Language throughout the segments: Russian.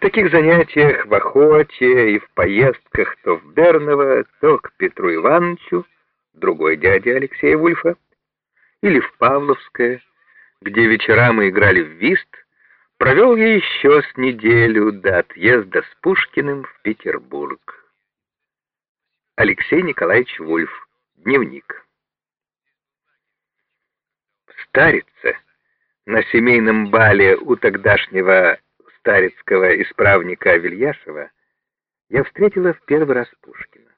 В таких занятиях в охоте и в поездках то в Берново, то к Петру Ивановичу, другой дяде Алексея Вульфа, или в Павловское, где вечера мы играли в вист, провел я еще с неделю до отъезда с Пушкиным в Петербург. Алексей Николаевич Вульф. Дневник. В Старице, на семейном бале у тогдашнего старецкого исправника Вильяшева, я встретила в первый раз Пушкина.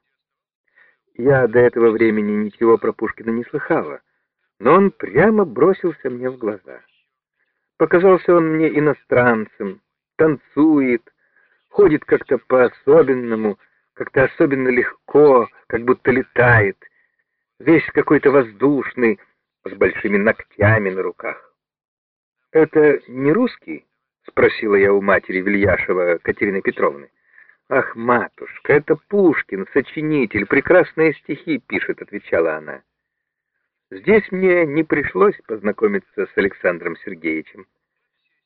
Я до этого времени ничего про Пушкина не слыхала, но он прямо бросился мне в глаза. Показался он мне иностранцем, танцует, ходит как-то по-особенному, как-то особенно легко, как будто летает, весь какой-то воздушный, с большими ногтями на руках. «Это не русский?» — спросила я у матери Вильяшева Катерины Петровны. «Ах, матушка, это Пушкин, сочинитель, прекрасные стихи пишет», — отвечала она. Здесь мне не пришлось познакомиться с Александром Сергеевичем.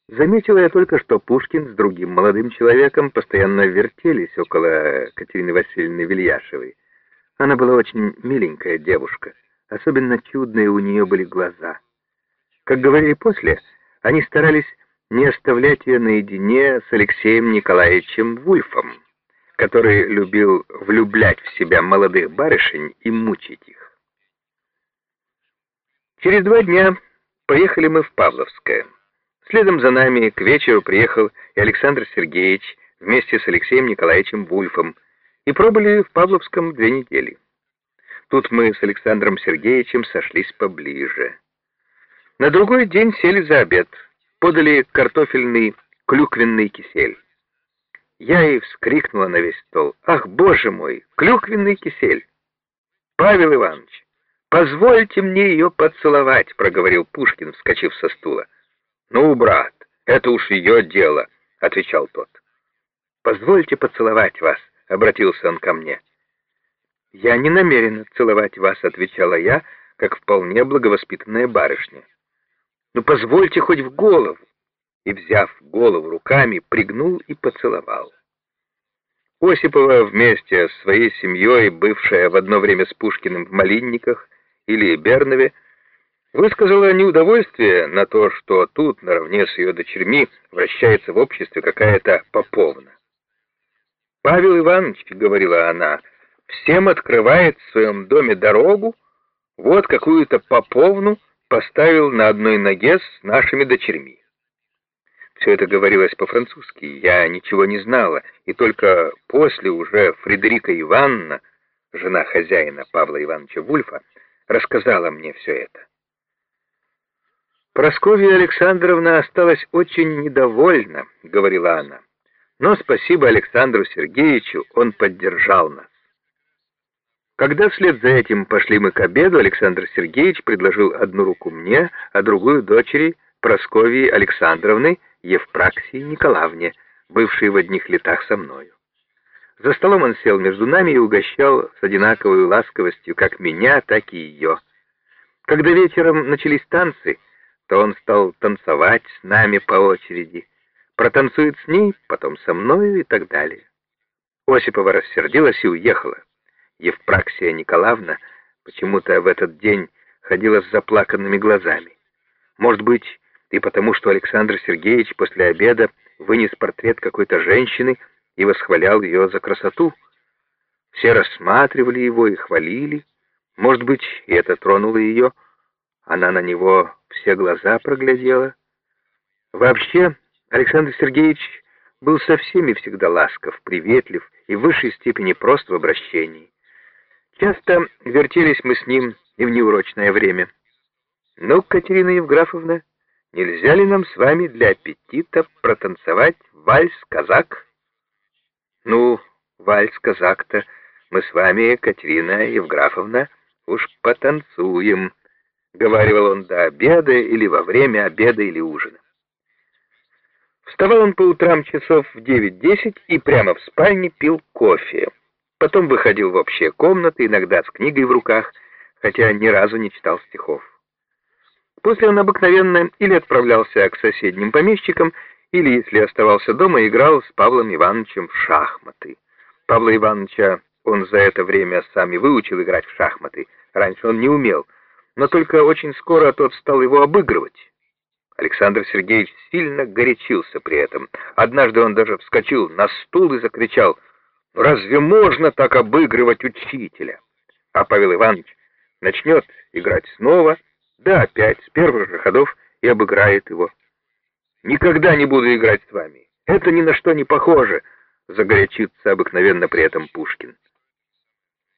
Заметила я только, что Пушкин с другим молодым человеком постоянно вертелись около Катерины Васильевны Вильяшевой. Она была очень миленькая девушка, особенно чудные у нее были глаза. Как говорили после, они старались не оставлять ее наедине с Алексеем Николаевичем Вульфом, который любил влюблять в себя молодых барышень и мучить их. Через два дня поехали мы в Павловское. Следом за нами к вечеру приехал и Александр Сергеевич вместе с Алексеем Николаевичем Вульфом и пробыли в Павловском две недели. Тут мы с Александром Сергеевичем сошлись поближе. На другой день сели за обед — подали картофельный клюквенный кисель. Я и вскрикнула на весь стол. «Ах, боже мой, клюквенный кисель!» «Павел Иванович, позвольте мне ее поцеловать», — проговорил Пушкин, вскочив со стула. «Ну, брат, это уж ее дело», — отвечал тот. «Позвольте поцеловать вас», — обратился он ко мне. «Я не намерена целовать вас», — отвечала я, как вполне благовоспитанная барышня. Ну, позвольте хоть в голову. И, взяв голову руками, пригнул и поцеловал. Осипова вместе с своей семьей, бывшая в одно время с Пушкиным в Малинниках или Бернове, высказала неудовольствие на то, что тут, наравне с ее дочерьми, вращается в обществе какая-то Поповна. «Павел Иванович», — говорила она, — «всем открывает в своем доме дорогу, вот какую-то Поповну, поставил на одной ноге с нашими дочерьми. Все это говорилось по-французски, я ничего не знала, и только после уже Фредерика Ивановна, жена хозяина Павла Ивановича Вульфа, рассказала мне все это. «Прасковья Александровна осталась очень недовольна», — говорила она. «Но спасибо Александру Сергеевичу, он поддержал нас». Когда вслед за этим пошли мы к обеду, Александр Сергеевич предложил одну руку мне, а другую дочери Прасковьи Александровны Евпраксии Николаевне, бывшей в одних летах со мною. За столом он сел между нами и угощал с одинаковой ласковостью как меня, так и ее. Когда вечером начались танцы, то он стал танцевать с нами по очереди, протанцует с ней, потом со мною и так далее. Осипова рассердилась и уехала. Евпраксия Николаевна почему-то в этот день ходила с заплаканными глазами. Может быть, и потому, что Александр Сергеевич после обеда вынес портрет какой-то женщины и восхвалял ее за красоту. Все рассматривали его и хвалили. Может быть, и это тронуло ее. Она на него все глаза проглядела. Вообще, Александр Сергеевич был со всеми всегда ласков, приветлив и в высшей степени прост в обращении. Часто вертелись мы с ним и в неурочное время. «Ну, Катерина Евграфовна, нельзя ли нам с вами для аппетита протанцевать вальс-казак?» «Ну, вальс-казак-то мы с вами, Катерина Евграфовна, уж потанцуем», — говорил он до обеда или во время обеда или ужина. Вставал он по утрам часов в девять-десять и прямо в спальне пил кофе. Потом выходил в общие комнаты, иногда с книгой в руках, хотя ни разу не читал стихов. После он обыкновенно или отправлялся к соседним помещикам, или, если оставался дома, играл с Павлом Ивановичем в шахматы. Павла Ивановича он за это время сам и выучил играть в шахматы. Раньше он не умел, но только очень скоро тот стал его обыгрывать. Александр Сергеевич сильно горячился при этом. Однажды он даже вскочил на стул и закричал «Разве можно так обыгрывать учителя?» А Павел Иванович начнет играть снова, да опять с первых же ходов и обыграет его. «Никогда не буду играть с вами. Это ни на что не похоже», — загорячится обыкновенно при этом Пушкин.